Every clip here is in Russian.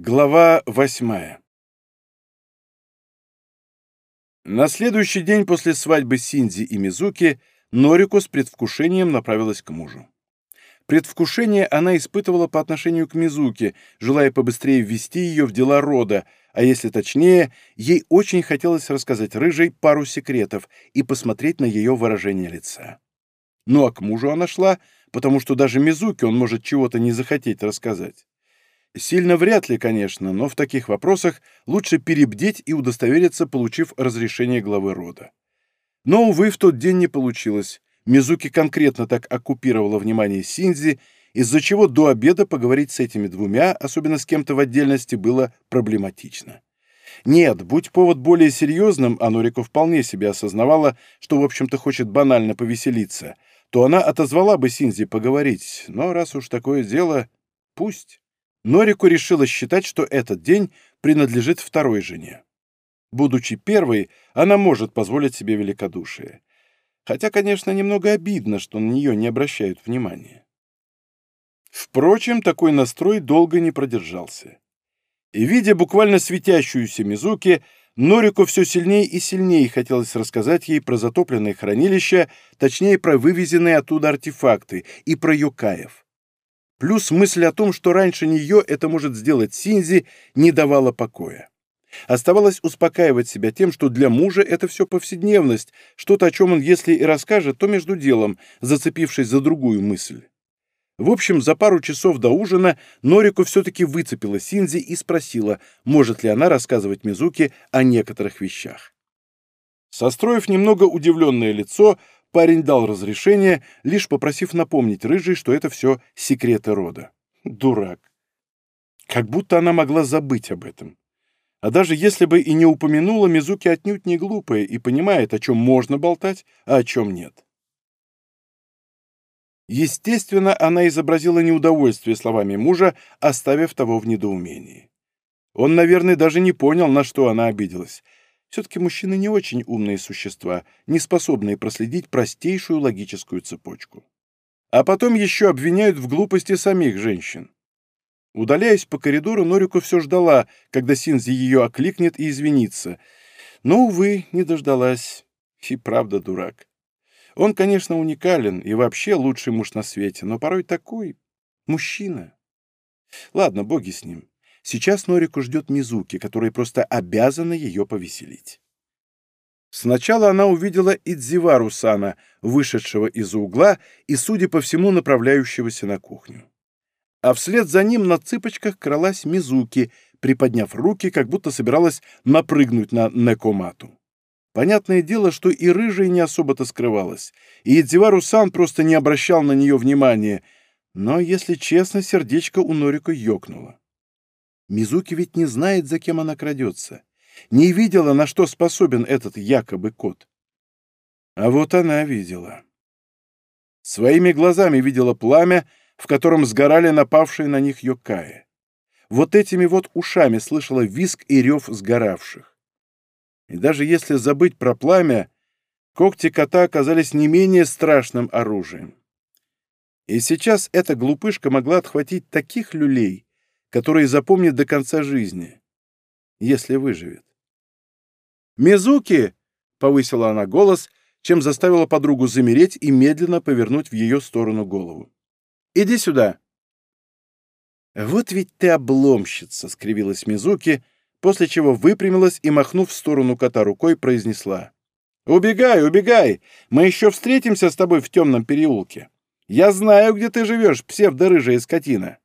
Глава восьмая На следующий день после свадьбы Синдзи и Мизуки Норико с предвкушением направилась к мужу. Предвкушение она испытывала по отношению к Мизуке, желая побыстрее ввести ее в дела рода, а если точнее, ей очень хотелось рассказать Рыжей пару секретов и посмотреть на ее выражение лица. Ну а к мужу она шла, потому что даже Мизуке он может чего-то не захотеть рассказать. Сильно вряд ли, конечно, но в таких вопросах лучше перебдеть и удостовериться, получив разрешение главы рода. Но, увы, в тот день не получилось. Мизуки конкретно так оккупировала внимание Синзи, из-за чего до обеда поговорить с этими двумя, особенно с кем-то в отдельности, было проблематично. Нет, будь повод более серьезным, а Норико вполне себе осознавала, что, в общем-то, хочет банально повеселиться, то она отозвала бы Синзи поговорить, но раз уж такое дело, пусть. Норику решила считать, что этот день принадлежит второй жене. Будучи первой, она может позволить себе великодушие. Хотя, конечно, немного обидно, что на нее не обращают внимания. Впрочем, такой настрой долго не продержался. И, видя буквально светящуюся Мизуки, Норику все сильнее и сильнее хотелось рассказать ей про затопленное хранилище, точнее, про вывезенные оттуда артефакты и про Юкаев. Плюс мысль о том, что раньше нее это может сделать Синзи, не давала покоя. Оставалось успокаивать себя тем, что для мужа это все повседневность, что-то, о чем он, если и расскажет, то между делом, зацепившись за другую мысль. В общем, за пару часов до ужина Норику все-таки выцепила Синзи и спросила, может ли она рассказывать Мизуке о некоторых вещах. Состроив немного удивленное лицо, Парень дал разрешение, лишь попросив напомнить Рыжей, что это все секреты рода. Дурак. Как будто она могла забыть об этом. А даже если бы и не упомянула, Мизуки отнюдь не глупая и понимает, о чем можно болтать, а о чем нет. Естественно, она изобразила неудовольствие словами мужа, оставив того в недоумении. Он, наверное, даже не понял, на что она обиделась, все-таки мужчины не очень умные существа, не способные проследить простейшую логическую цепочку. А потом еще обвиняют в глупости самих женщин. Удаляясь по коридору, Норику все ждала, когда Синзи ее окликнет и извинится. Но, увы, не дождалась. И правда дурак. Он, конечно, уникален и вообще лучший муж на свете, но порой такой мужчина. Ладно, боги с ним. Сейчас Норику ждет Мизуки, которая просто обязана ее повеселить. Сначала она увидела Идзивару Сана, вышедшего из-за угла и, судя по всему, направляющегося на кухню. А вслед за ним на цыпочках кралась Мизуки, приподняв руки, как будто собиралась напрыгнуть на Некомату. Понятное дело, что и рыжая не особо-то скрывалась, и Идзивару Сан просто не обращал на нее внимания, но, если честно, сердечко у Норика ёкнуло. Мизуки ведь не знает, за кем она крадется. Не видела, на что способен этот якобы кот. А вот она видела. Своими глазами видела пламя, в котором сгорали напавшие на них йокаи. Вот этими вот ушами слышала визг и рев сгоравших. И даже если забыть про пламя, когти кота оказались не менее страшным оружием. И сейчас эта глупышка могла отхватить таких люлей, которые запомнит до конца жизни, если выживет. «Мизуки!» — повысила она голос, чем заставила подругу замереть и медленно повернуть в ее сторону голову. «Иди сюда!» «Вот ведь ты обломщица!» — скривилась Мизуки, после чего выпрямилась и, махнув в сторону кота рукой, произнесла. «Убегай, убегай! Мы еще встретимся с тобой в темном переулке. Я знаю, где ты живешь, псевдорыжая скотина!»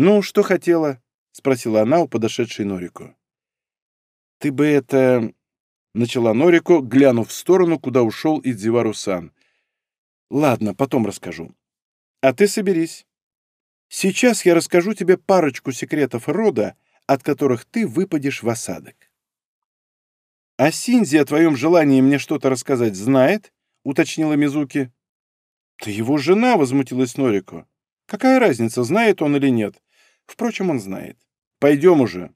«Ну, что хотела?» — спросила она у подошедшей Норику. «Ты бы это...» — начала Норику, глянув в сторону, куда ушел Идзивару-сан. «Ладно, потом расскажу. А ты соберись. Сейчас я расскажу тебе парочку секретов рода, от которых ты выпадешь в осадок». «А Синзи о твоем желании мне что-то рассказать знает?» — уточнила Мизуки. «Ты его жена!» — возмутилась Норику. «Какая разница, знает он или нет? Впрочем, он знает. Пойдем уже».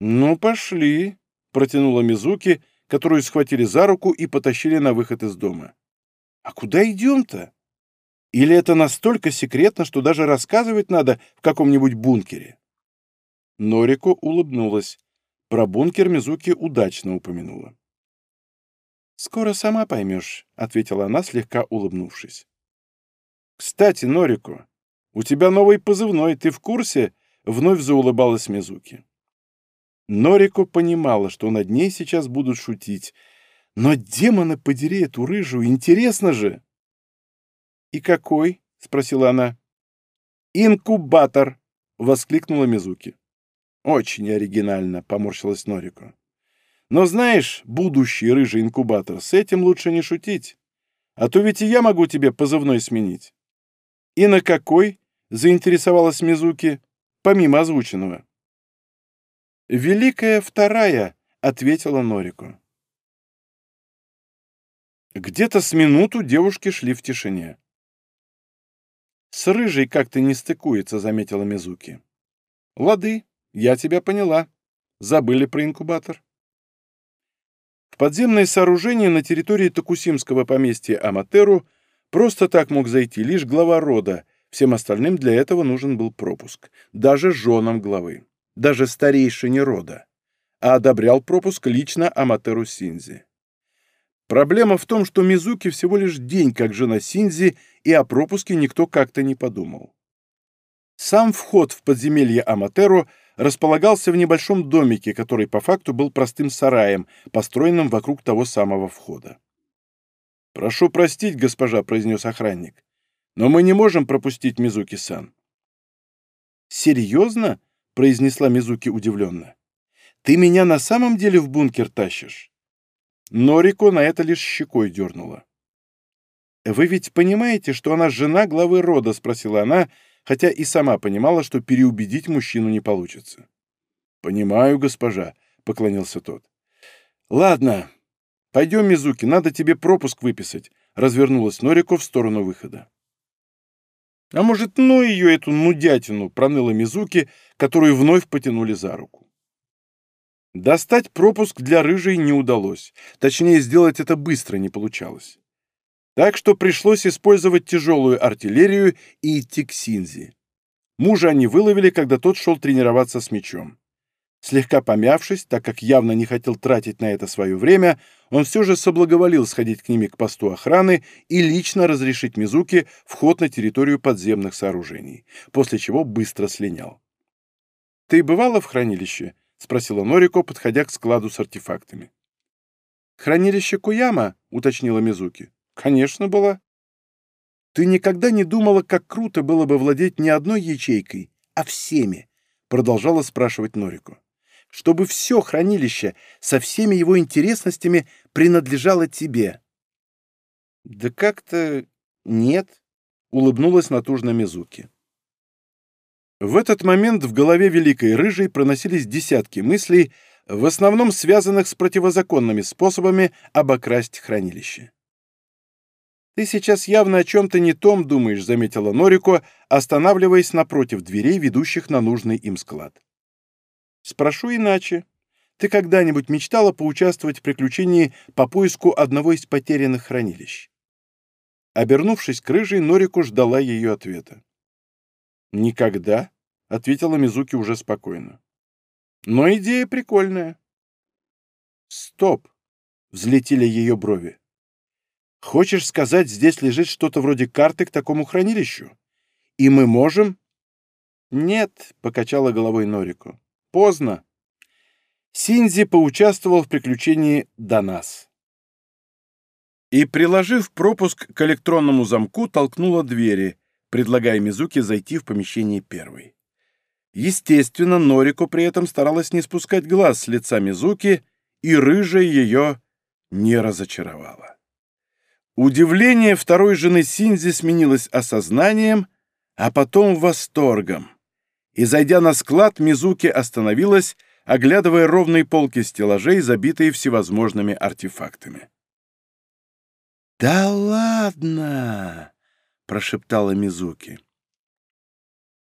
«Ну, пошли», — протянула Мизуки, которую схватили за руку и потащили на выход из дома. «А куда идем-то? Или это настолько секретно, что даже рассказывать надо в каком-нибудь бункере?» Норико улыбнулась. Про бункер Мизуки удачно упомянула. «Скоро сама поймешь», — ответила она, слегка улыбнувшись. «Кстати, Норико, у тебя новый позывной, ты в курсе?» — вновь заулыбалась Мизуки. Норико понимала, что над ней сейчас будут шутить. Но демона подери эту рыжую, интересно же! «И какой?» — спросила она. «Инкубатор!» — воскликнула Мизуки. «Очень оригинально», — поморщилась Норико. «Но знаешь, будущий рыжий инкубатор, с этим лучше не шутить. А то ведь и я могу тебе позывной сменить». «И на какой?» — заинтересовалась Мизуки, помимо озвученного. «Великая вторая», — ответила Норико. Где-то с минуту девушки шли в тишине. «С рыжей как-то не стыкуется», — заметила Мизуки. «Лады, я тебя поняла. Забыли про инкубатор». В подземное сооружение на территории Токусимского поместья Аматеру просто так мог зайти лишь глава рода, всем остальным для этого нужен был пропуск, даже женам главы, даже старейшине рода, а одобрял пропуск лично Аматеру Синзи. Проблема в том, что Мизуки всего лишь день как жена Синзи, и о пропуске никто как-то не подумал. Сам вход в подземелье Аматеру располагался в небольшом домике, который по факту был простым сараем, построенным вокруг того самого входа. «Прошу простить, госпожа», — произнес охранник, — «но мы не можем пропустить Мизуки-сан». «Серьезно?» — произнесла Мизуки удивленно. «Ты меня на самом деле в бункер тащишь?» Норико на это лишь щекой дернула. «Вы ведь понимаете, что она жена главы рода?» — спросила она, хотя и сама понимала, что переубедить мужчину не получится. «Понимаю, госпожа», — поклонился тот. «Ладно, пойдем, Мизуки, надо тебе пропуск выписать», — развернулась Норико в сторону выхода. «А может, ну ее, эту нудятину!» — проныла Мизуки, которую вновь потянули за руку. Достать пропуск для рыжей не удалось. Точнее, сделать это быстро не получалось. Так что пришлось использовать тяжелую артиллерию и идти к Синзи. Мужа они выловили, когда тот шел тренироваться с мечом. Слегка помявшись, так как явно не хотел тратить на это свое время, он все же соблаговолил сходить к ними к посту охраны и лично разрешить Мизуке вход на территорию подземных сооружений, после чего быстро слинял. «Ты бывала в хранилище?» — спросила Норико, подходя к складу с артефактами. «Хранилище Куяма?» — уточнила Мизуки. «Конечно, была». «Ты никогда не думала, как круто было бы владеть не одной ячейкой, а всеми?» — продолжала спрашивать Норико. «Чтобы все хранилище со всеми его интересностями принадлежало тебе». «Да как-то нет», — улыбнулась натужно Мизуки. В этот момент в голове Великой Рыжей проносились десятки мыслей, в основном связанных с противозаконными способами обокрасть хранилище. «Ты сейчас явно о чем-то не том думаешь», — заметила Норико, останавливаясь напротив дверей, ведущих на нужный им склад. «Спрошу иначе. Ты когда-нибудь мечтала поучаствовать в приключении по поиску одного из потерянных хранилищ?» Обернувшись к Рыжей, Норико ждала ее ответа. «Никогда», — ответила Мизуки уже спокойно. «Но идея прикольная». «Стоп!» — взлетели ее брови. «Хочешь сказать, здесь лежит что-то вроде карты к такому хранилищу? И мы можем...» «Нет», — покачала головой Норику. «Поздно. Синзи поучаствовал в приключении до нас». И, приложив пропуск к электронному замку, толкнула двери, предлагая Мизуке зайти в помещение первой. Естественно, Норико при этом старалась не спускать глаз с лица Мизуки, и рыжая ее не разочаровала. Удивление второй жены Синзи сменилось осознанием, а потом восторгом. И, зайдя на склад, Мизуки остановилась, оглядывая ровные полки стеллажей, забитые всевозможными артефактами. «Да ладно!» прошептала Мизуки.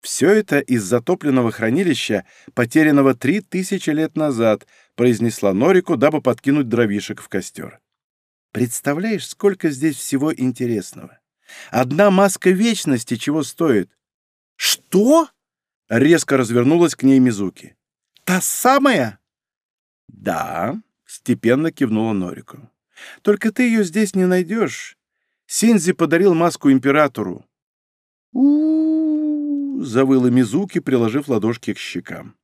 «Все это из затопленного хранилища, потерянного три тысячи лет назад», произнесла Норику, дабы подкинуть дровишек в костер. «Представляешь, сколько здесь всего интересного? Одна маска вечности чего стоит?» «Что?» — резко развернулась к ней Мизуки. та самая?» «Да», — степенно кивнула Норику. «Только ты ее здесь не найдешь. Синзи подарил маску императору». «У-у-у», завыла Мизуки, приложив ладошки к щекам.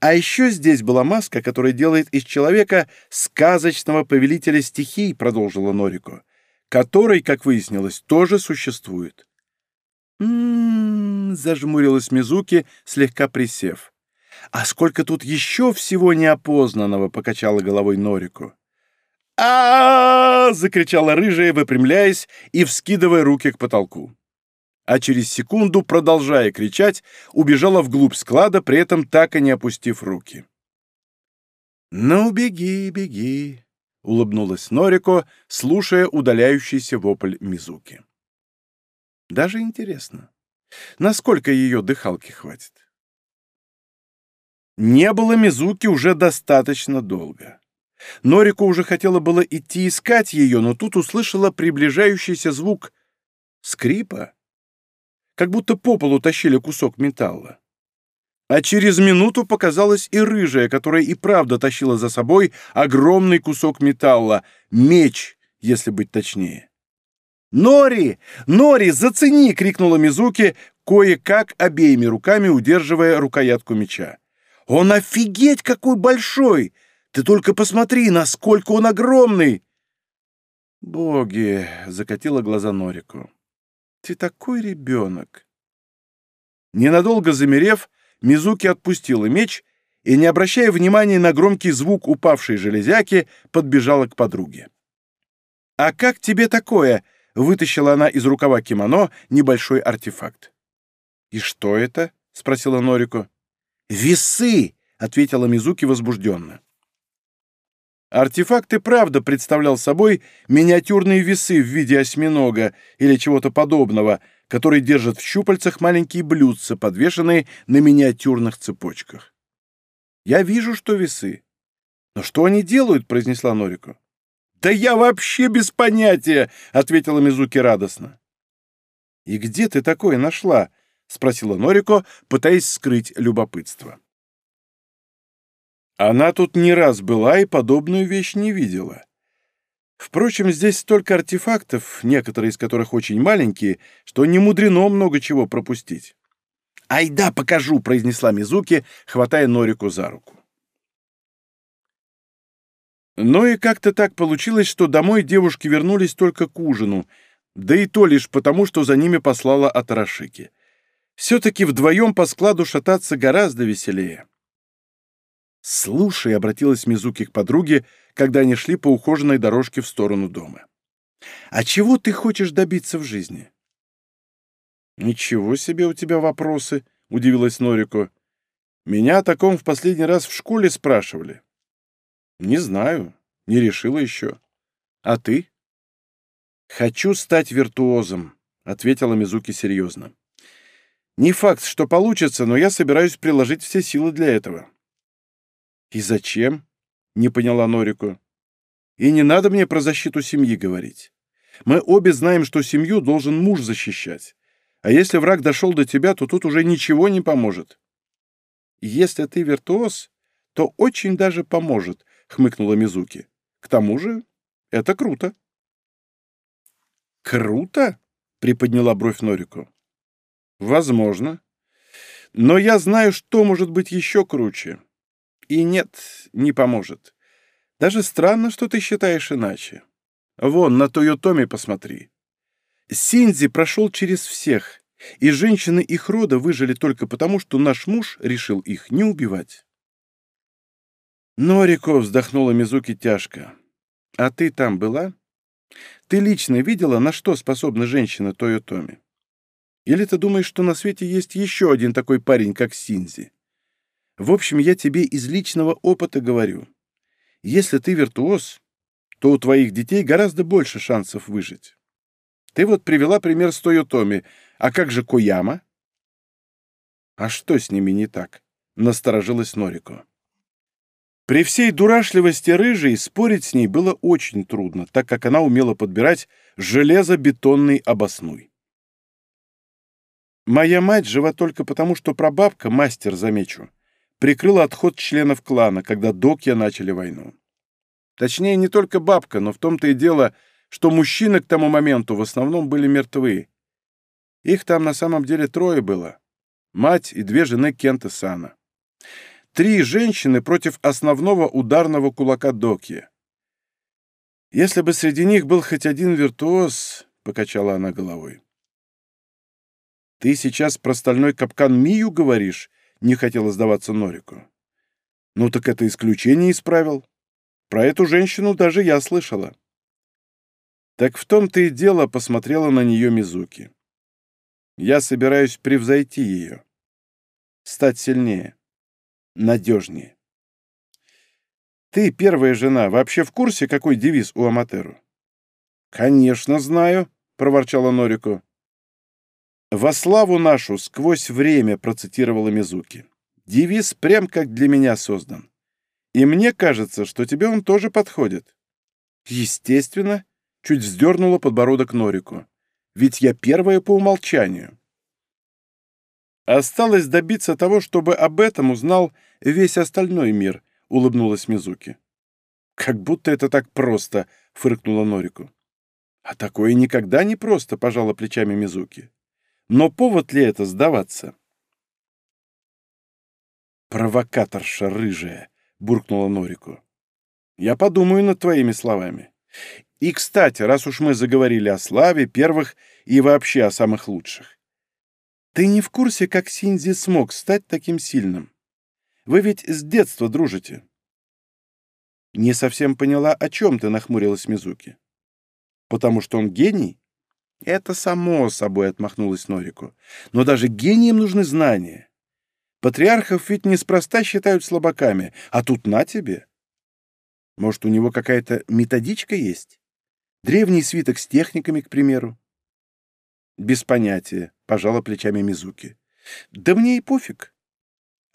А еще здесь была маска, которая делает из человека сказочного повелителя стихий, продолжила Норико, который, как выяснилось, тоже существует. «М-м-м», зажмурилась Мизуки, слегка присев. «А сколько тут еще всего неопознанного!» — покачала головой Норику. -а, -а закричала рыжая, выпрямляясь и вскидывая руки к потолку а через секунду, продолжая кричать, убежала вглубь склада, при этом так и не опустив руки. «Ну, беги, беги», — улыбнулась Норико, слушая удаляющийся вопль Мизуки. «Даже интересно, насколько ее дыхалки хватит?» Не было Мизуки уже достаточно долго. Норико уже хотела было идти искать ее, но тут услышала приближающийся звук скрипа как будто по полу тащили кусок металла. А через минуту показалась и рыжая, которая и правда тащила за собой огромный кусок металла, меч, если быть точнее. «Нори! Нори, зацени!» — крикнула Мизуки, кое-как обеими руками удерживая рукоятку меча. «Он офигеть какой большой! Ты только посмотри, насколько он огромный!» «Боги!» — закатила глаза Норику. Ты такой ребенок!» Ненадолго замерев, Мизуки отпустила меч и, не обращая внимания на громкий звук упавшей железяки, подбежала к подруге. «А как тебе такое?» — вытащила она из рукава кимоно небольшой артефакт. «И что это?» — спросила Норико. «Весы!» — ответила Мизуки возбужденно. Артефакт и правда представлял собой миниатюрные весы в виде осьминога или чего-то подобного, которые держат в щупальцах маленькие блюдца, подвешенные на миниатюрных цепочках. «Я вижу, что весы. Но что они делают?» — произнесла Норико. «Да я вообще без понятия!» — ответила Мизуки радостно. «И где ты такое нашла?» — спросила Норико, пытаясь скрыть любопытство. Она тут не раз была и подобную вещь не видела. Впрочем, здесь столько артефактов, некоторые из которых очень маленькие, что не мудрено много чего пропустить. «Ай да, покажу!» — произнесла Мизуки, хватая Норику за руку. Но и как-то так получилось, что домой девушки вернулись только к ужину, да и то лишь потому, что за ними послала Атарашики. Все-таки вдвоем по складу шататься гораздо веселее. «Слушай», — обратилась Мизуки к подруге, когда они шли по ухоженной дорожке в сторону дома. «А чего ты хочешь добиться в жизни?» «Ничего себе у тебя вопросы», — удивилась Норико. «Меня о таком в последний раз в школе спрашивали». «Не знаю, не решила еще. А ты?» «Хочу стать виртуозом», — ответила Мизуки серьезно. «Не факт, что получится, но я собираюсь приложить все силы для этого». «И зачем?» — не поняла Норику. «И не надо мне про защиту семьи говорить. Мы обе знаем, что семью должен муж защищать. А если враг дошел до тебя, то тут уже ничего не поможет». «Если ты виртуоз, то очень даже поможет», — хмыкнула Мизуки. «К тому же это круто». «Круто?» — приподняла бровь Норику. «Возможно. Но я знаю, что может быть еще круче. И нет, не поможет. Даже странно, что ты считаешь иначе. Вон, на Тойотоми посмотри. Синзи прошел через всех, и женщины их рода выжили только потому, что наш муж решил их не убивать. Норико вздохнула Мизуки тяжко. А ты там была? Ты лично видела, на что способна женщина Тойотоми? Или ты думаешь, что на свете есть еще один такой парень, как Синзи? В общем, я тебе из личного опыта говорю. Если ты виртуоз, то у твоих детей гораздо больше шансов выжить. Ты вот привела пример с Тойотоми, а как же Кояма? А что с ними не так? Насторожилась Норико. При всей дурашливости рыжей спорить с ней было очень трудно, так как она умела подбирать железобетонный обоснуй. Моя мать жива только потому, что прабабка, мастер, замечу, прикрыла отход членов клана, когда Докья начали войну. Точнее, не только бабка, но в том-то и дело, что мужчины к тому моменту в основном были мертвы. Их там на самом деле трое было. Мать и две жены Кента Сана. Три женщины против основного ударного кулака Докья. Если бы среди них был хоть один виртуоз, — покачала она головой. «Ты сейчас про стальной капкан Мию говоришь?» — не хотела сдаваться Норику. «Ну так это исключение исправил. Про эту женщину даже я слышала». Так в том-то и дело посмотрела на нее Мизуки. Я собираюсь превзойти ее. Стать сильнее. Надежнее. Ты, первая жена, вообще в курсе, какой девиз у Аматеру? Конечно, знаю, проворчала Норику. «Во славу нашу сквозь время», — процитировала Мизуки. «Девиз прям как для меня создан. И мне кажется, что тебе он тоже подходит». «Естественно», — чуть вздернула подбородок Норику. «Ведь я первая по умолчанию». «Осталось добиться того, чтобы об этом узнал весь остальной мир», — улыбнулась Мизуки. «Как будто это так просто», — фыркнула Норику. «А такое никогда не просто», — пожала плечами Мизуки. Но повод ли это сдаваться? «Провокаторша рыжая!» — буркнула Норику. «Я подумаю над твоими словами. И, кстати, раз уж мы заговорили о славе, первых и вообще о самых лучших. Ты не в курсе, как Синзи смог стать таким сильным? Вы ведь с детства дружите». «Не совсем поняла, о чем ты», — нахмурилась Мизуки. «Потому что он гений?» Это само собой отмахнулась Норику. Но даже гениям нужны знания. Патриархов ведь неспроста считают слабаками, а тут на тебе. Может, у него какая-то методичка есть? Древний свиток с техниками, к примеру? Без понятия, пожала плечами Мизуки. Да мне и пофиг.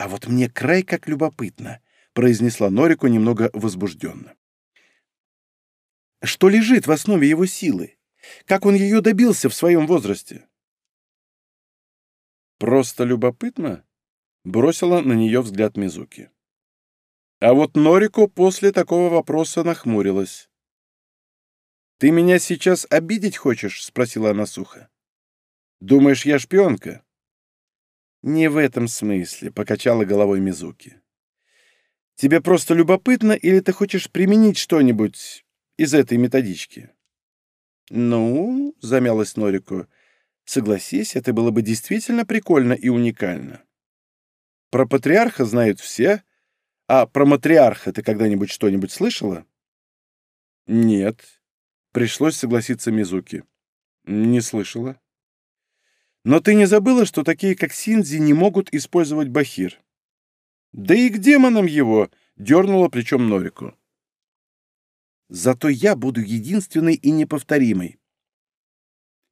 А вот мне край как любопытно, произнесла Норику немного возбужденно. Что лежит в основе его силы? Как он ее добился в своем возрасте? Просто любопытно, бросила на нее взгляд Мизуки. А вот Норико после такого вопроса нахмурилась. «Ты меня сейчас обидеть хочешь?» — спросила она сухо. «Думаешь, я шпионка?» «Не в этом смысле», — покачала головой Мизуки. «Тебе просто любопытно, или ты хочешь применить что-нибудь из этой методички?» «Ну», — замялась Норику, — «согласись, это было бы действительно прикольно и уникально. Про патриарха знают все, а про матриарха ты когда-нибудь что-нибудь слышала?» «Нет», — пришлось согласиться Мизуки. «Не слышала». «Но ты не забыла, что такие, как Синзи, не могут использовать бахир?» «Да и к демонам его!» — дернула плечом Норику. Зато я буду единственной и неповторимой.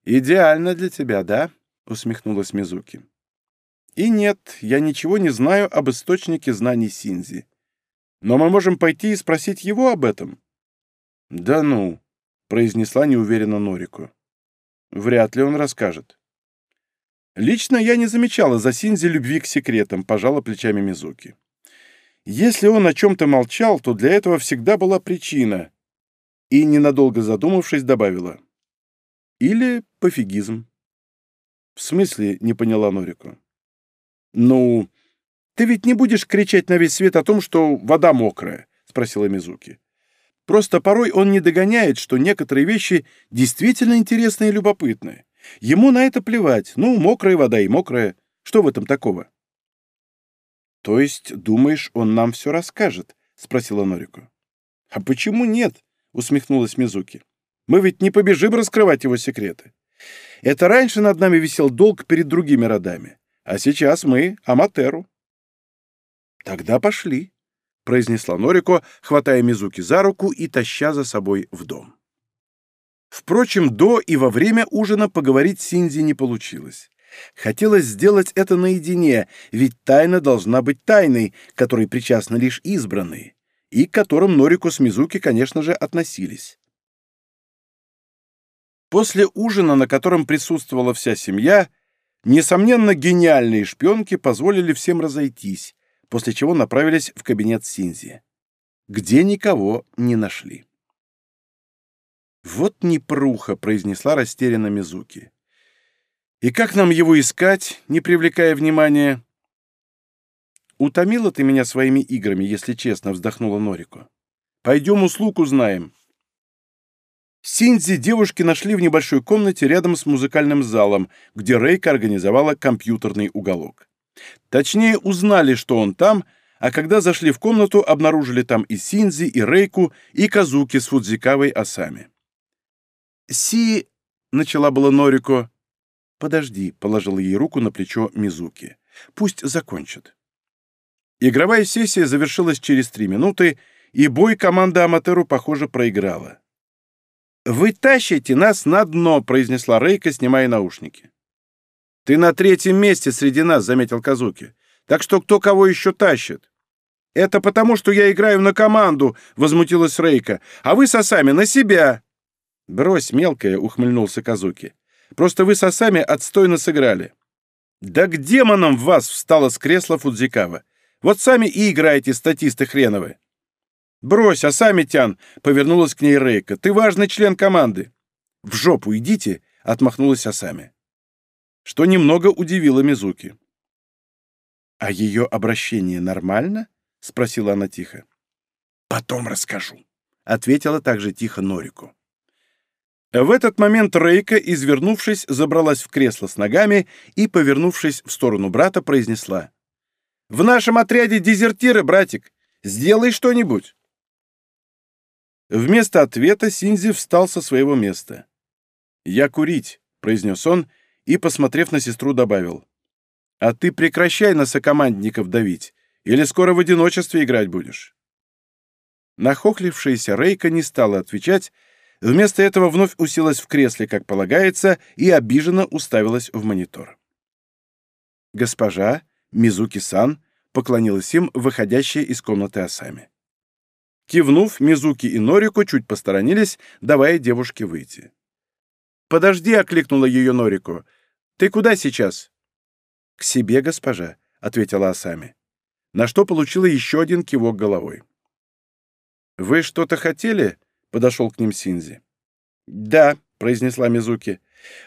«Идеально для тебя, да?» — усмехнулась Мизуки. «И нет, я ничего не знаю об источнике знаний Синзи. Но мы можем пойти и спросить его об этом». «Да ну», — произнесла неуверенно Норику. «Вряд ли он расскажет». «Лично я не замечала за Синзи любви к секретам», — пожала плечами Мизуки. «Если он о чем-то молчал, то для этого всегда была причина, и, ненадолго задумавшись, добавила. «Или пофигизм». «В смысле?» — не поняла Норику. «Ну, ты ведь не будешь кричать на весь свет о том, что вода мокрая?» — спросила Мизуки. «Просто порой он не догоняет, что некоторые вещи действительно интересные и любопытные. Ему на это плевать. Ну, мокрая вода и мокрая. Что в этом такого?» «То есть, думаешь, он нам все расскажет?» — спросила Норику. «А почему нет?» — усмехнулась Мизуки. «Мы ведь не побежим раскрывать его секреты. Это раньше над нами висел долг перед другими родами, а сейчас мы — Аматеру». «Тогда пошли», — произнесла Норико, хватая Мизуки за руку и таща за собой в дом. Впрочем, до и во время ужина поговорить с Синзи не получилось. Хотелось сделать это наедине, ведь тайна должна быть тайной, которой причастны лишь избранные и к которым Норику с Мизуки, конечно же, относились. После ужина, на котором присутствовала вся семья, несомненно, гениальные шпионки позволили всем разойтись, после чего направились в кабинет Синзи. Где никого не нашли. «Вот непруха», — произнесла растерянно Мизуки. «И как нам его искать, не привлекая внимания?» «Утомила ты меня своими играми, если честно», — вздохнула Норико. «Пойдем услуг узнаем». Синдзи девушки нашли в небольшой комнате рядом с музыкальным залом, где Рейка организовала компьютерный уголок. Точнее, узнали, что он там, а когда зашли в комнату, обнаружили там и Синдзи, и Рейку, и Казуки с Фудзикавой Асами. «Си...» — начала было Норико. «Подожди», — положил ей руку на плечо Мизуки. «Пусть закончат». Игровая сессия завершилась через три минуты, и бой команда Аматеру, похоже, проиграла. «Вы тащите нас на дно», — произнесла Рейка, снимая наушники. «Ты на третьем месте среди нас», — заметил Казуки. «Так что кто кого еще тащит?» «Это потому, что я играю на команду», — возмутилась Рейка. «А вы с Асами на себя». «Брось, мелкая», — ухмыльнулся Казуки. «Просто вы с Асами отстойно сыграли». «Да к демонам вас!» — встала с кресла Фудзикава. «Вот сами и играете, статисты хреновы». «Брось, Асами-тян!» — повернулась к ней Рейка. «Ты важный член команды». «В жопу идите!» — отмахнулась Асами. Что немного удивило Мизуки. «А ее обращение нормально?» — спросила она тихо. «Потом расскажу», — ответила также тихо Норику. В этот момент Рейка, извернувшись, забралась в кресло с ногами и, повернувшись в сторону брата, произнесла. «В нашем отряде дезертиры, братик. Сделай что-нибудь». Вместо ответа Синзи встал со своего места. «Я курить», — произнес он и, посмотрев на сестру, добавил. «А ты прекращай на сокомандников давить, или скоро в одиночестве играть будешь». Нахохлившаяся Рейка не стала отвечать, вместо этого вновь уселась в кресле, как полагается, и обиженно уставилась в монитор. «Госпожа, Мизуки-сан», поклонилась им, выходящая из комнаты Асами. Кивнув, Мизуки и Норико чуть посторонились, давая девушке выйти. «Подожди!» — окликнула ее Норико. «Ты куда сейчас?» «К себе, госпожа», — ответила Асами. На что получила еще один кивок головой. «Вы что-то хотели?» — подошел к ним Синзи. «Да», — произнесла Мизуки.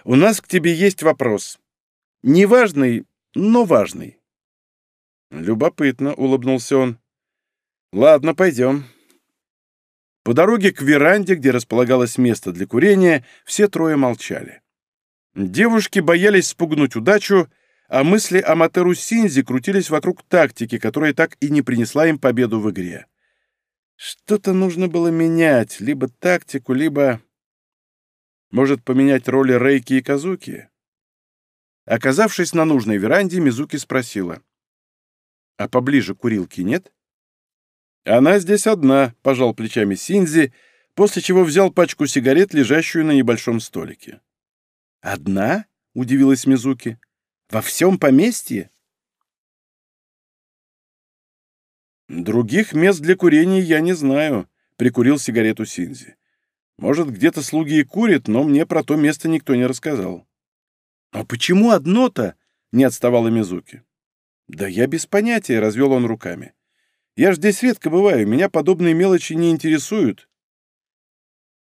«У нас к тебе есть вопрос. Неважный, но важный». «Любопытно», — улыбнулся он. «Ладно, пойдем». По дороге к веранде, где располагалось место для курения, все трое молчали. Девушки боялись спугнуть удачу, а мысли о Матеру Синзи крутились вокруг тактики, которая так и не принесла им победу в игре. Что-то нужно было менять, либо тактику, либо... Может, поменять роли Рейки и Казуки? Оказавшись на нужной веранде, Мизуки спросила. «А поближе курилки нет?» «Она здесь одна», — пожал плечами Синзи, после чего взял пачку сигарет, лежащую на небольшом столике. «Одна?» — удивилась Мизуки. «Во всем поместье?» «Других мест для курения я не знаю», — прикурил сигарету Синзи. «Может, где-то слуги и курят, но мне про то место никто не рассказал». «А почему одно-то?» — не отставала Мизуки. «Да я без понятия», — развел он руками. Я ж здесь редко бываю, меня подобные мелочи не интересуют».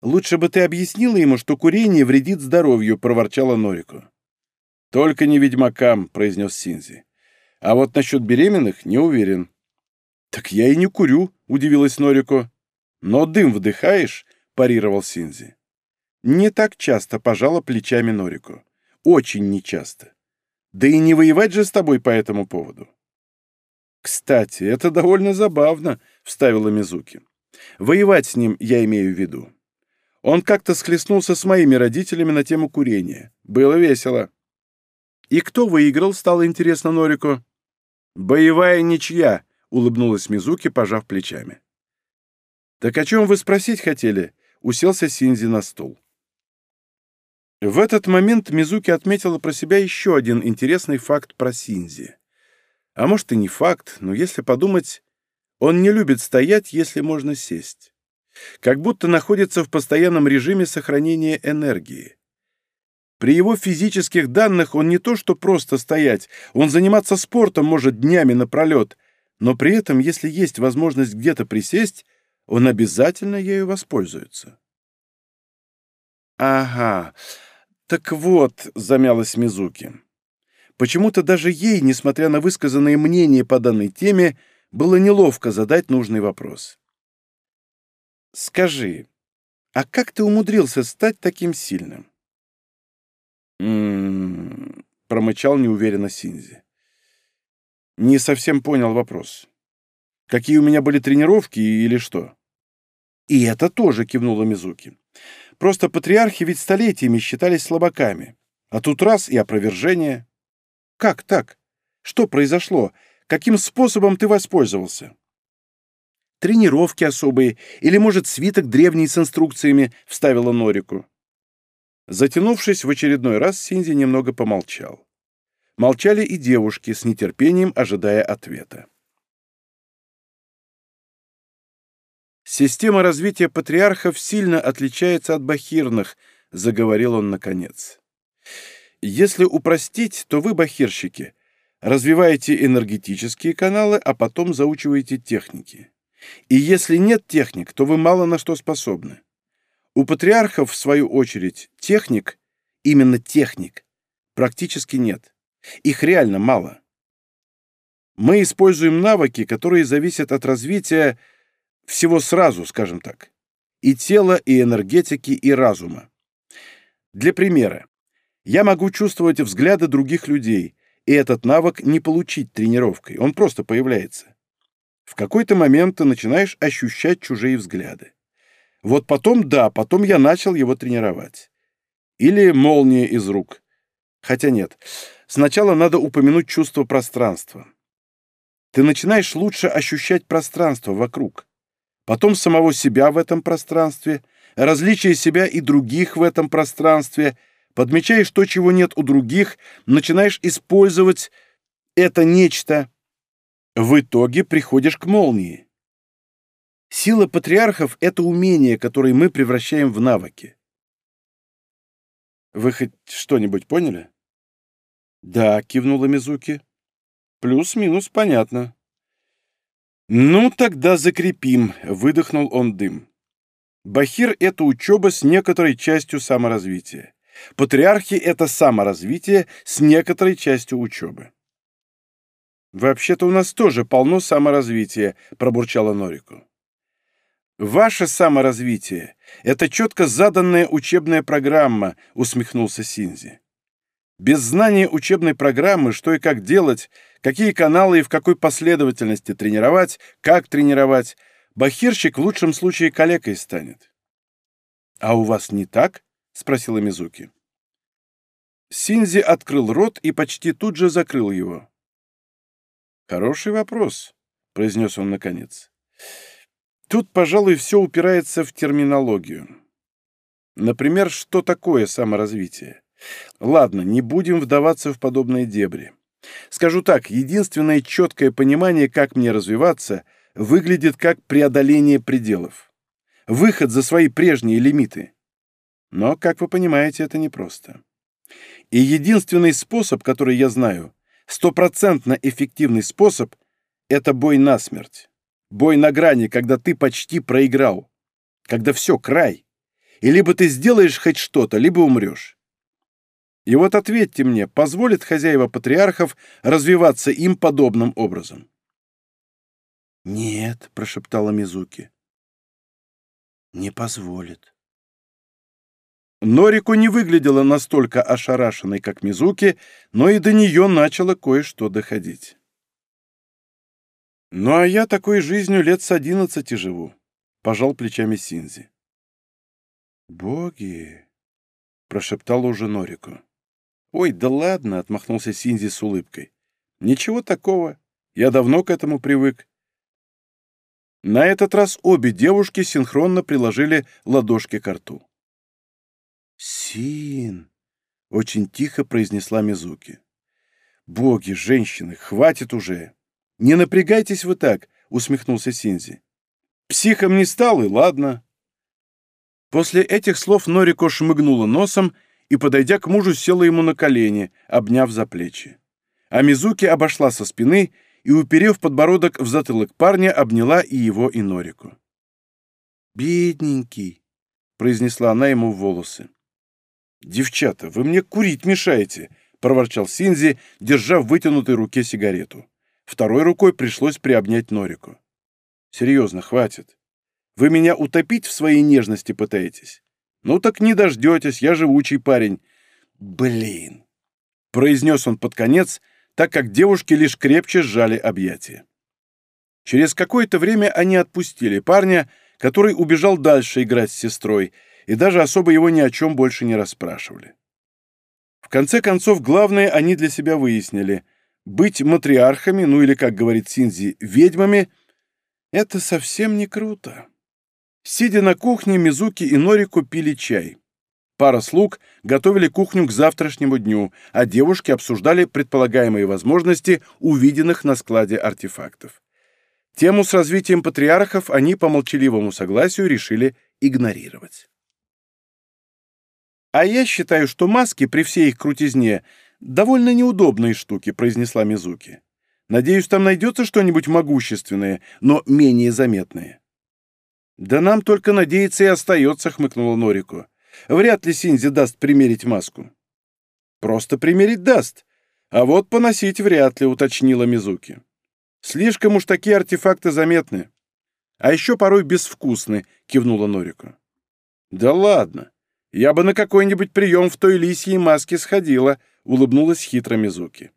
«Лучше бы ты объяснила ему, что курение вредит здоровью», — проворчала Норику. «Только не ведьмакам», — произнес Синзи. «А вот насчет беременных не уверен». «Так я и не курю», — удивилась Норико. «Но дым вдыхаешь?» — парировал Синзи. «Не так часто», — пожала плечами Норико. «Очень нечасто. Да и не воевать же с тобой по этому поводу». «Кстати, это довольно забавно», — вставила Мизуки. «Воевать с ним я имею в виду. Он как-то схлестнулся с моими родителями на тему курения. Было весело». «И кто выиграл?» — стало интересно Норику. «Боевая ничья», — улыбнулась Мизуки, пожав плечами. «Так о чем вы спросить хотели?» — уселся Синзи на стул. В этот момент Мизуки отметила про себя еще один интересный факт про Синзи. А может и не факт, но если подумать, он не любит стоять, если можно сесть. Как будто находится в постоянном режиме сохранения энергии. При его физических данных он не то что просто стоять, он заниматься спортом может днями напролет, но при этом, если есть возможность где-то присесть, он обязательно ею воспользуется. «Ага, так вот», — замялась Мизуки. Почему-то даже ей, несмотря на высказанные мнения по данной теме, было неловко задать нужный вопрос. «Скажи, а как ты умудрился стать таким сильным?» «М-м-м», промычал неуверенно Синзи. Не совсем понял вопрос. Какие у меня были тренировки или что? И это тоже кивнула Мизуки. Просто патриархи ведь столетиями считались слабаками. А тут раз и опровержение. Как так? Что произошло? Каким способом ты воспользовался? Тренировки особые, или, может, свиток древний с инструкциями, вставила Норику. Затянувшись в очередной раз, Синзи немного помолчал. Молчали и девушки, с нетерпением ожидая ответа. «Система развития патриархов сильно отличается от бахирных», — заговорил он наконец. «Если упростить, то вы, бахирщики, развиваете энергетические каналы, а потом заучиваете техники. И если нет техник, то вы мало на что способны. У патриархов, в свою очередь, техник, именно техник, практически нет. Их реально мало. Мы используем навыки, которые зависят от развития всего сразу, скажем так. И тела, и энергетики, и разума. Для примера. Я могу чувствовать взгляды других людей, и этот навык не получить тренировкой, он просто появляется. В какой-то момент ты начинаешь ощущать чужие взгляды. Вот потом, да, потом я начал его тренировать. Или молния из рук. Хотя нет, сначала надо упомянуть чувство пространства. Ты начинаешь лучше ощущать пространство вокруг. Потом самого себя в этом пространстве, различие себя и других в этом пространстве, подмечаешь то, чего нет у других, начинаешь использовать это нечто. В итоге приходишь к молнии. Сила патриархов — это умение, которое мы превращаем в навыки. Вы хоть что-нибудь поняли? Да, кивнула Мизуки. Плюс-минус понятно. Ну, тогда закрепим, выдохнул он дым. Бахир — это учеба с некоторой частью саморазвития. Патриархи — это саморазвитие с некоторой частью учебы. «Вообще-то у нас тоже полно саморазвития», — пробурчала Норику. «Ваше саморазвитие — это четко заданная учебная программа», — усмехнулся Синзи. «Без знания учебной программы, что и как делать, какие каналы и в какой последовательности тренировать, как тренировать, бахирщик в лучшем случае калекой станет». «А у вас не так?» — спросила Мизуки. Синзи открыл рот и почти тут же закрыл его. «Хороший вопрос», — произнес он наконец. Тут, пожалуй, все упирается в терминологию. Например, что такое саморазвитие? Ладно, не будем вдаваться в подобные дебри. Скажу так, единственное четкое понимание, как мне развиваться, выглядит как преодоление пределов. Выход за свои прежние лимиты. Но, как вы понимаете, это непросто. И единственный способ, который я знаю, стопроцентно эффективный способ, это бой насмерть. Бой на грани, когда ты почти проиграл. Когда все, край. И либо ты сделаешь хоть что-то, либо умрешь. И вот ответьте мне, позволит хозяева патриархов развиваться им подобным образом? «Нет», — прошептала Мизуки. «Не позволит». Норику не выглядела настолько ошарашенной, как Мизуки, но и до нее начало кое-что доходить. «Ну, а я такой жизнью лет с одиннадцати живу», — пожал плечами Синзи. «Боги!» — прошептал уже Норику. «Ой, да ладно!» — отмахнулся Синзи с улыбкой. «Ничего такого. Я давно к этому привык». На этот раз обе девушки синхронно приложили ладошки к рту. «Син!» — очень тихо произнесла Мизуки. «Боги, женщины, хватит уже!» «Не напрягайтесь вы так», — усмехнулся Синзи. «Психом не стал, и ладно». После этих слов Норико шмыгнула носом и, подойдя к мужу, села ему на колени, обняв за плечи. А Мизуки обошла со спины и, уперев подбородок в затылок парня, обняла и его, и Норику. «Бедненький», — произнесла она ему в волосы. «Девчата, вы мне курить мешаете», — проворчал Синзи, держа в вытянутой руке сигарету. Второй рукой пришлось приобнять Норику. «Серьезно, хватит. Вы меня утопить в своей нежности пытаетесь? Ну так не дождетесь, я живучий парень». «Блин», — произнес он под конец, так как девушки лишь крепче сжали объятия. Через какое-то время они отпустили парня, который убежал дальше играть с сестрой, и даже особо его ни о чем больше не расспрашивали. В конце концов, главное они для себя выяснили. Быть матриархами, ну или, как говорит Синзи, ведьмами — это совсем не круто. Сидя на кухне, Мизуки и Нори купили чай. Пара слуг готовили кухню к завтрашнему дню, а девушки обсуждали предполагаемые возможности увиденных на складе артефактов. Тему с развитием патриархов они по молчаливому согласию решили игнорировать. «А я считаю, что маски при всей их крутизне довольно неудобные штуки», — произнесла Мизуки. «Надеюсь, там найдется что-нибудь могущественное, но менее заметное». «Да нам только надеяться и остается», — хмыкнула Норику. «Вряд ли Синзи даст примерить маску». «Просто примерить даст, а вот поносить вряд ли», — уточнила Мизуки. «Слишком уж такие артефакты заметны. А еще порой безвкусны», — кивнула Норику. «Да ладно. Я бы на какой-нибудь прием в той лисьей маске сходила», — улыбнулась хитро Мизуки.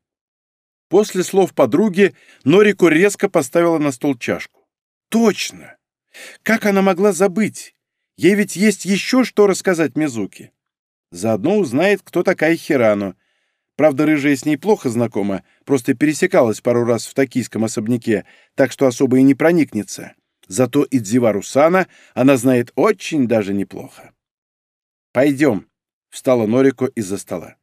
После слов подруги Норику резко поставила на стол чашку. «Точно! Как она могла забыть? Ей ведь есть еще что рассказать Мизуки. Заодно узнает, кто такая Хирану. Правда, рыжая с ней плохо знакома, просто пересекалась пару раз в токийском особняке, так что особо и не проникнется. Зато Идзивару Сана она знает очень даже неплохо. «Пойдем», — встала Норико из-за стола.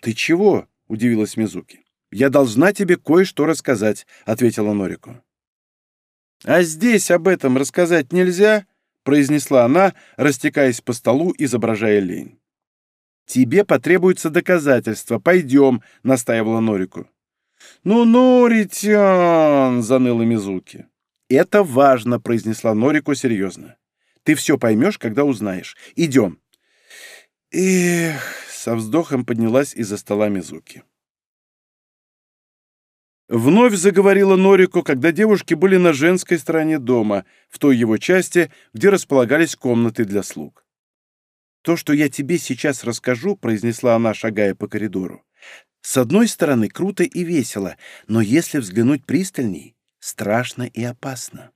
«Ты чего?» — удивилась Мизуки. «Я должна тебе кое-что рассказать», — ответила Норико. «А здесь об этом рассказать нельзя?» — произнесла она, растекаясь по столу, изображая лень. «Тебе потребуется доказательство. Пойдем», — настаивала Норику. «Ну, Норитян!» — заныла Мизуки. «Это важно», — произнесла Норику серьезно. «Ты все поймешь, когда узнаешь. Идем». «Эх!» — со вздохом поднялась из-за стола Мизуки. Вновь заговорила Норико, когда девушки были на женской стороне дома, в той его части, где располагались комнаты для слуг. «То, что я тебе сейчас расскажу», — произнесла она, шагая по коридору, — «с одной стороны, круто и весело, но если взглянуть пристальней, страшно и опасно.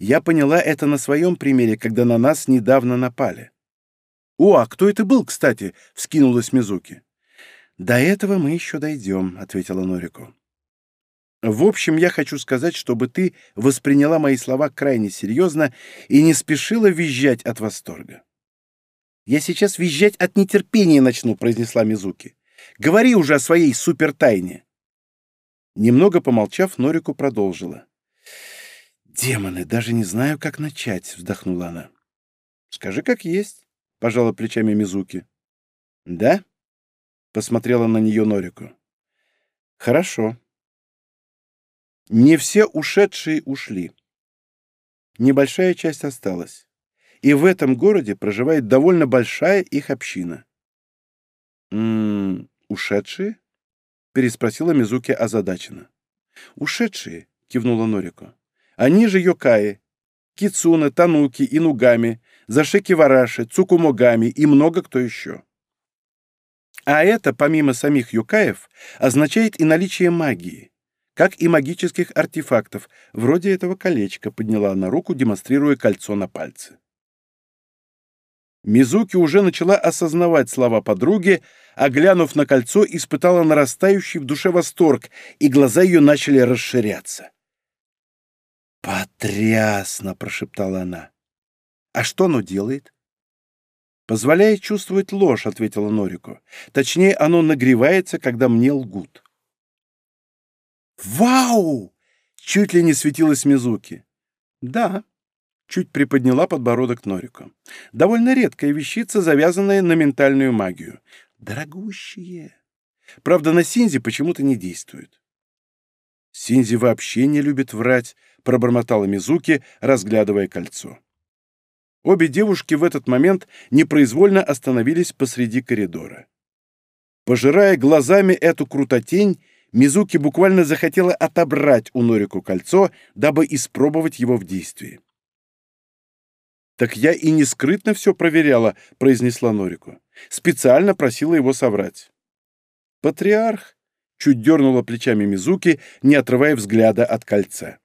Я поняла это на своем примере, когда на нас недавно напали. «О, а кто это был, кстати?» — вскинулась Мизуки. «До этого мы еще дойдем», — ответила Норико. «В общем, я хочу сказать, чтобы ты восприняла мои слова крайне серьезно и не спешила визжать от восторга». «Я сейчас визжать от нетерпения начну», — произнесла Мизуки. «Говори уже о своей супертайне». Немного помолчав, Норику продолжила. «Демоны, даже не знаю, как начать», — вздохнула она. «Скажи, как есть» пожала плечами Мизуки. Да? Посмотрела на нее Норику. Хорошо. Не все ушедшие ушли. Небольшая часть осталась. И в этом городе проживает довольно большая их община. «М-м, ушедшие?» — переспросила Мизуки озадаченно. «Ушедшие», — кивнула Норико. «Они же Йокаи. Кицуна, Тануки, Инугами, Зашики Вараши, Цукумогами и много кто еще. А это, помимо самих юкаев, означает и наличие магии, как и магических артефактов, вроде этого колечка, подняла она руку, демонстрируя кольцо на пальце. Мизуки уже начала осознавать слова подруги, а, глянув на кольцо, испытала нарастающий в душе восторг, и глаза ее начали расширяться. «Потрясно!» — прошептала она. А что оно делает? Позволяет чувствовать ложь, ответила Норико. Точнее, оно нагревается, когда мне лгут. Вау! Чуть ли не светилась Мизуки. Да, чуть приподняла подбородок Норико. Довольно редкая вещица, завязанная на ментальную магию. Дорогущие. Правда, на Синзи почему-то не действует. Синзи вообще не любит врать, пробормотала Мизуки, разглядывая кольцо. Обе девушки в этот момент непроизвольно остановились посреди коридора. Пожирая глазами эту крутотень, Мизуки буквально захотела отобрать у Норику кольцо, дабы испробовать его в действии. «Так я и не скрытно все проверяла», — произнесла Норику. «Специально просила его соврать». «Патриарх», — чуть дернула плечами Мизуки, не отрывая взгляда от кольца.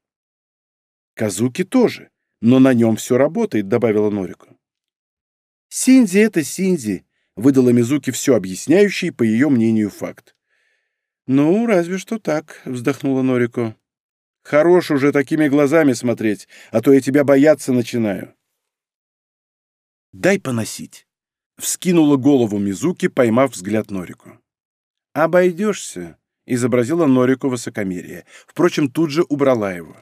«Казуки тоже, но на нем все работает», — добавила Норику. «Синзи — это Синзи», — выдала Мизуки все объясняющий, по ее мнению, факт. «Ну, разве что так», — вздохнула Норико. «Хорош уже такими глазами смотреть, а то я тебя бояться начинаю». «Дай поносить», — вскинула голову Мизуки, поймав взгляд Норику. «Обойдешься», — изобразила Норику высокомерие. Впрочем, тут же убрала его.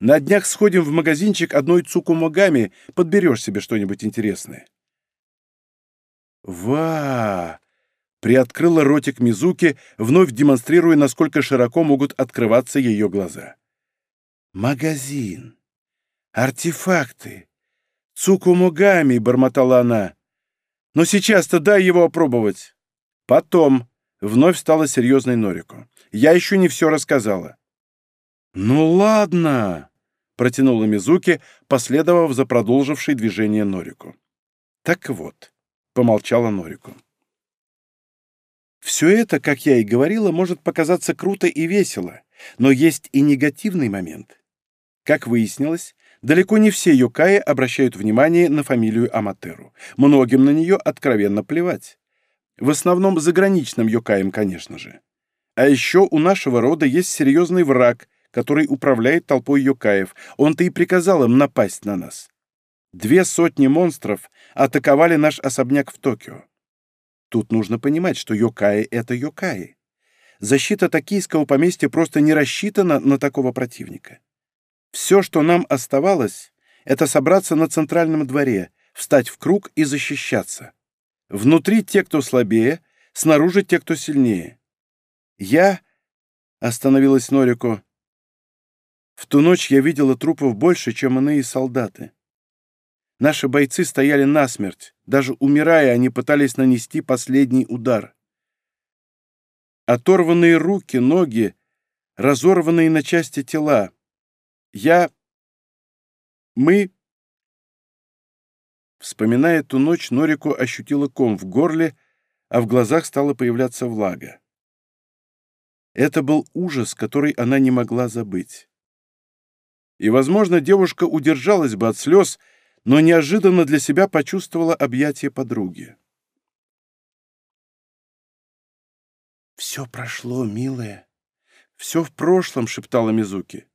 «На днях сходим в магазинчик одной Цукумогами, подберешь себе что-нибудь интересное». «Ва!» Приоткрыла ротик Мизуки, вновь демонстрируя, насколько широко могут открываться ее глаза. «Магазин! Артефакты! Цукумугами!» — бормотала она. «Но сейчас-то дай его опробовать!» «Потом!» — вновь стала серьезной Норику. «Я еще не все рассказала». «Ну ладно!» — протянула Мизуки, последовав за продолжившей движение Норику. «Так вот», — помолчала Норику. Все это, как я и говорила, может показаться круто и весело, но есть и негативный момент. Как выяснилось, далеко не все юкаи обращают внимание на фамилию Аматеру. Многим на нее откровенно плевать. В основном заграничным юкаям, конечно же. А еще у нашего рода есть серьезный враг, который управляет толпой юкаев. Он-то и приказал им напасть на нас. Две сотни монстров атаковали наш особняк в Токио. Тут нужно понимать, что Йокаи — это Йокаи. Защита токийского поместья просто не рассчитана на такого противника. Все, что нам оставалось, это собраться на центральном дворе, встать в круг и защищаться. Внутри те, кто слабее, снаружи те, кто сильнее. Я... Остановилась Норико. В ту ночь я видела трупов больше, чем иные солдаты. Наши бойцы стояли насмерть. Даже умирая, они пытались нанести последний удар. Оторванные руки, ноги, разорванные на части тела. Я... Мы... Вспоминая ту ночь, Норику ощутила ком в горле, а в глазах стала появляться влага. Это был ужас, который она не могла забыть. И, возможно, девушка удержалась бы от слез, но неожиданно для себя почувствовала объятие подруги. «Все прошло, милая. Все в прошлом», — шептала Мизуки.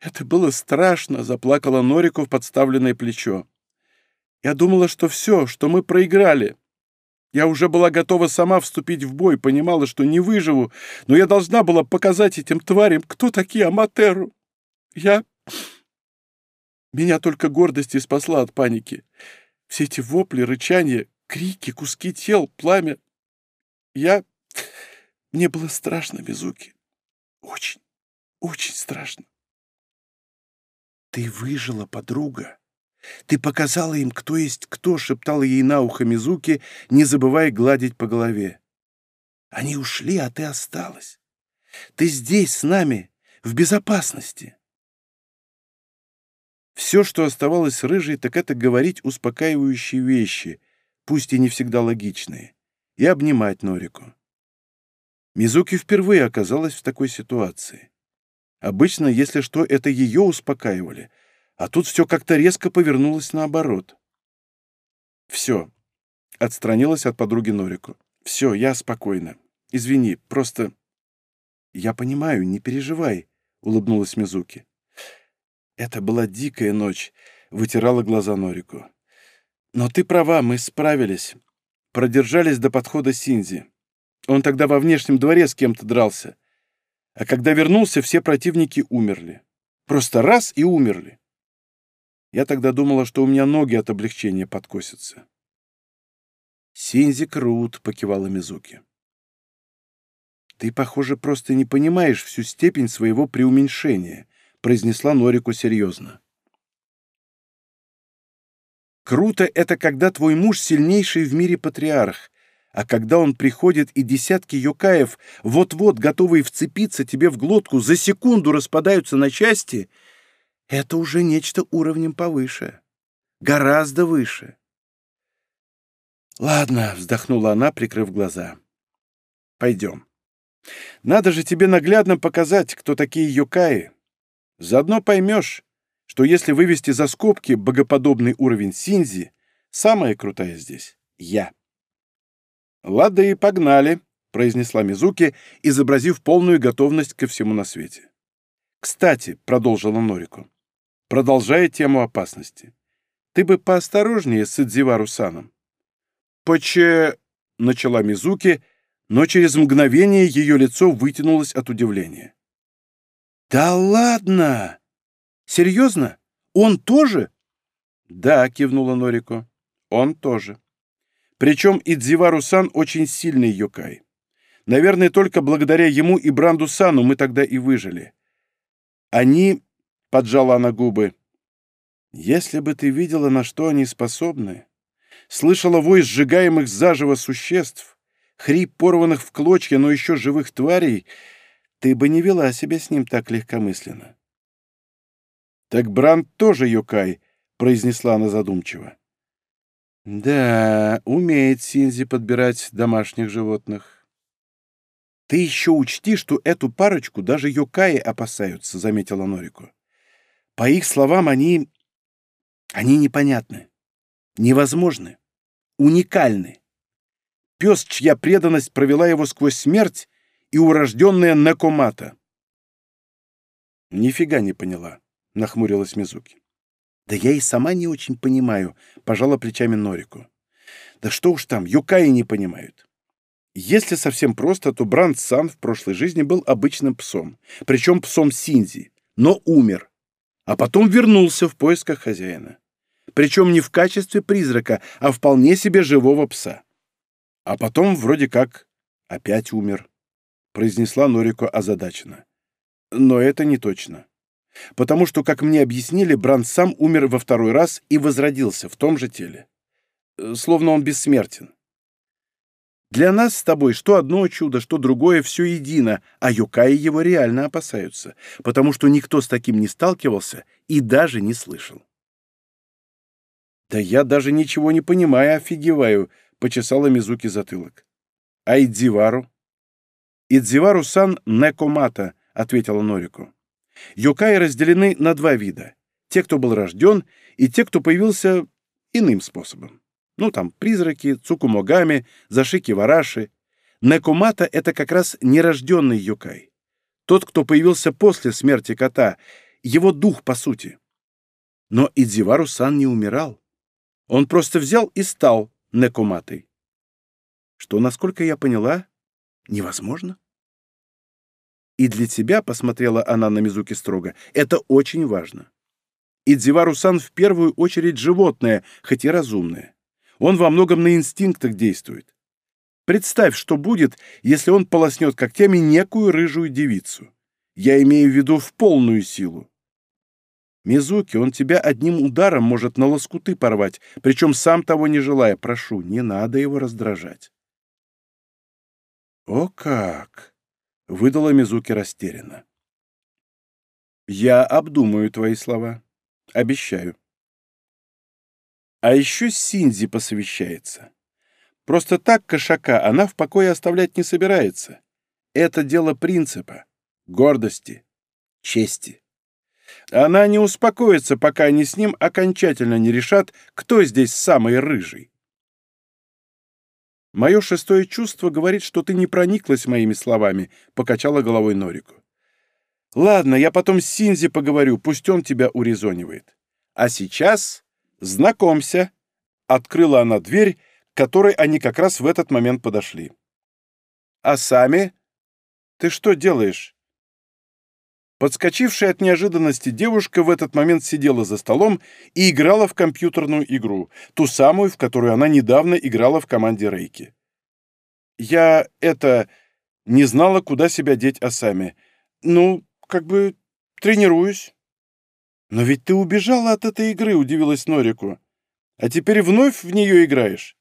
«Это было страшно», — заплакала Норику в подставленное плечо. «Я думала, что все, что мы проиграли. Я уже была готова сама вступить в бой, понимала, что не выживу, но я должна была показать этим тварям, кто такие Аматеру. Я меня только гордость и спасла от паники. Все эти вопли, рычания, крики, куски тел, пламя. Я... Мне было страшно, Безуки. Очень, очень страшно. «Ты выжила, подруга. Ты показала им, кто есть кто», — шептала ей на ухо Мизуки, не забывая гладить по голове. «Они ушли, а ты осталась. Ты здесь, с нами, в безопасности». Все, что оставалось рыжей, так это говорить успокаивающие вещи, пусть и не всегда логичные, и обнимать Норику. Мизуки впервые оказалась в такой ситуации. Обычно, если что, это ее успокаивали, а тут все как-то резко повернулось наоборот. «Все», — отстранилась от подруги Норику. «Все, я спокойна. Извини, просто...» «Я понимаю, не переживай», — улыбнулась Мизуки. Это была дикая ночь, вытирала глаза Норику. Но ты права, мы справились. Продержались до подхода Синзи. Он тогда во внешнем дворе с кем-то дрался. А когда вернулся, все противники умерли. Просто раз и умерли. Я тогда думала, что у меня ноги от облегчения «Ты, похоже, просто не понимаешь всю степень своего преуменьшения», — произнесла Норику серьезно. «Круто — это когда твой муж сильнейший в мире патриарх, а когда он приходит и десятки юкаев, вот-вот готовые вцепиться тебе в глотку, за секунду распадаются на части, это уже нечто уровнем повыше, гораздо выше». «Ладно», — вздохнула она, прикрыв глаза. «Пойдем. Надо же тебе наглядно показать, кто такие юкаи. Заодно поймешь, что если вывести за скобки богоподобный уровень Синзи, самая крутая здесь — я». «Лады и погнали», — произнесла Мизуки, изобразив полную готовность ко всему на свете. «Кстати», — продолжила Норику, продолжая тему опасности, «ты бы поосторожнее с Идзивару-саном. «Поче...» — начала Мизуки, но через мгновение ее лицо вытянулось от удивления. «Да ладно! Серьезно? Он тоже?» «Да», — кивнула Норико, — «он тоже. Причем Идзивару-сан очень сильный юкай. Наверное, только благодаря ему и Бранду Сану мы тогда и выжили. Они...» — поджала она губы. «Если бы ты видела, на что они способны...» слышала вой сжигаемых заживо существ, хрип порванных в клочья, но еще живых тварей, ты бы не вела себя с ним так легкомысленно. «Так Бранд тоже Йокай», — произнесла она задумчиво. «Да, умеет Синзи подбирать домашних животных». «Ты еще учти, что эту парочку даже Йокаи опасаются», — заметила Норику. «По их словам, они... они непонятны, невозможны уникальны. Пес, чья преданность провела его сквозь смерть, и урожденная Накомата. «Нифига не поняла», — нахмурилась Мизуки. «Да я и сама не очень понимаю», — пожала плечами Норику. «Да что уж там, юкаи не понимают». Если совсем просто, то Бранд Сан в прошлой жизни был обычным псом, причем псом Синзи, но умер, а потом вернулся в поисках хозяина причем не в качестве призрака, а вполне себе живого пса. А потом вроде как опять умер, произнесла Норико озадаченно. Но это не точно. Потому что, как мне объяснили, Бранд сам умер во второй раз и возродился в том же теле. Словно он бессмертен. Для нас с тобой что одно чудо, что другое все едино, а Юкаи его реально опасаются, потому что никто с таким не сталкивался и даже не слышал. «Да я даже ничего не понимаю, офигеваю», — почесала Мизуки затылок. «А Идзивару?» «Идзивару-сан некомата», — ответила Норику. «Йокаи разделены на два вида. Те, кто был рожден, и те, кто появился иным способом. Ну, там, призраки, цукумогами, зашики-вараши. Некомата — это как раз нерожденный Йокай. Тот, кто появился после смерти кота, его дух, по сути. Но Идзивару-сан не умирал. Он просто взял и стал Некуматой. Что, насколько я поняла, невозможно. И для тебя, — посмотрела она на Мизуки строго, — это очень важно. Идзивару-сан в первую очередь животное, хоть и разумное. Он во многом на инстинктах действует. Представь, что будет, если он полоснет когтями некую рыжую девицу. Я имею в виду в полную силу. Мизуки, он тебя одним ударом может на лоскуты порвать, причем сам того не желая. Прошу, не надо его раздражать. О как! — выдала Мизуки растерянно. Я обдумаю твои слова. Обещаю. А еще Синзи посовещается. Просто так кошака она в покое оставлять не собирается. Это дело принципа, гордости, чести. Она не успокоится, пока они с ним окончательно не решат, кто здесь самый рыжий. «Мое шестое чувство говорит, что ты не прониклась моими словами», — покачала головой Норику. «Ладно, я потом с Синзи поговорю, пусть он тебя урезонивает. А сейчас знакомься», — открыла она дверь, к которой они как раз в этот момент подошли. «А сами? Ты что делаешь?» Подскочившая от неожиданности девушка в этот момент сидела за столом и играла в компьютерную игру, ту самую, в которую она недавно играла в команде Рейки. «Я это...» Не знала, куда себя деть осами. Ну, как бы тренируюсь. Но ведь ты убежала от этой игры, удивилась Норику. А теперь вновь в нее играешь.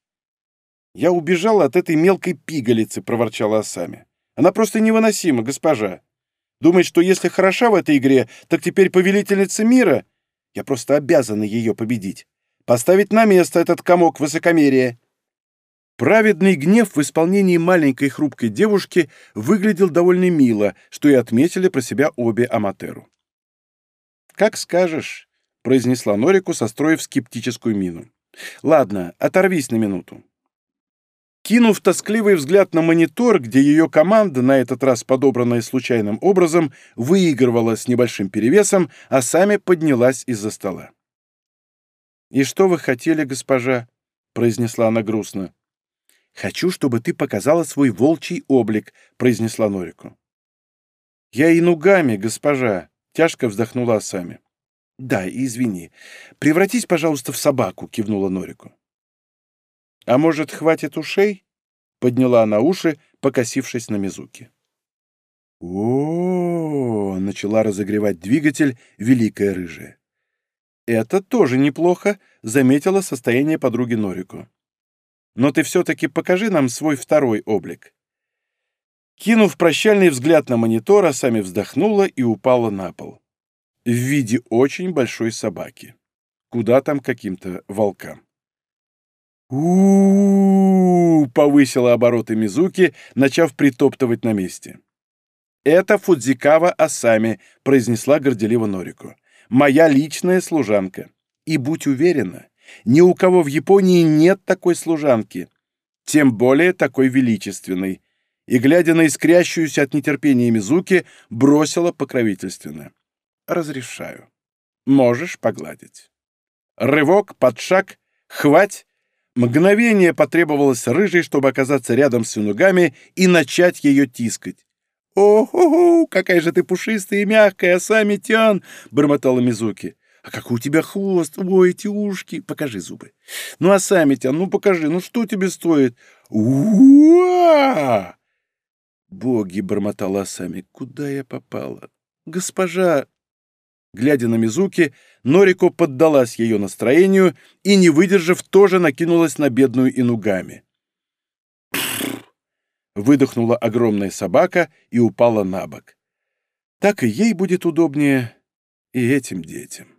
Я убежала от этой мелкой пигалицы, проворчала Осами. Она просто невыносима, госпожа. Думает, что если хороша в этой игре, так теперь повелительница мира. Я просто обязана ее победить. Поставить на место этот комок высокомерия. Праведный гнев в исполнении маленькой хрупкой девушки выглядел довольно мило, что и отметили про себя обе Аматеру. «Как скажешь», — произнесла Норику, состроив скептическую мину. «Ладно, оторвись на минуту». Кинув тоскливый взгляд на монитор, где ее команда, на этот раз подобранная случайным образом, выигрывала с небольшим перевесом, а сами поднялась из-за стола. «И что вы хотели, госпожа?» — произнесла она грустно. «Хочу, чтобы ты показала свой волчий облик», — произнесла Норику. «Я и нугами, госпожа», — тяжко вздохнула Асами. «Да, извини. Превратись, пожалуйста, в собаку», — кивнула Норику. «А может, хватит ушей?» — подняла она уши, покосившись на Мизуки. о, -о, -о начала разогревать двигатель великая рыжая. «Это тоже неплохо», — заметила состояние подруги Норику. «Но ты все-таки покажи нам свой второй облик». Кинув прощальный взгляд на монитор, сами вздохнула и упала на пол. В виде очень большой собаки. Куда там каким-то волкам у, повысила обороты Мизуки, начав притоптывать на месте. «Это Фудзикава Асами», — произнесла горделиво Норику. «Моя личная служанка. И будь уверена, ни у кого в Японии нет такой служанки, тем более такой величественной». И, глядя на искрящуюся от нетерпения Мизуки, бросила покровительственно. «Разрешаю. Можешь погладить». Рывок, подшаг, хвать, Мгновение потребовалось рыжей, чтобы оказаться рядом с юнугами и начать ее тискать. «О-хо-хо, какая же ты пушистая и мягкая, сами тян!» — бормотала Мизуки. «А какой у тебя хвост! Ой, эти ушки! Покажи зубы!» «Ну, а сами тян, ну покажи, ну что тебе стоит?» «Уа!» «Боги!» — бормотала Асами. «Куда я попала?» «Госпожа!» Глядя на Мизуки, Норико поддалась ее настроению и, не выдержав, тоже накинулась на бедную Инугами. Выдохнула огромная собака и упала на бок. Так и ей будет удобнее, и этим детям.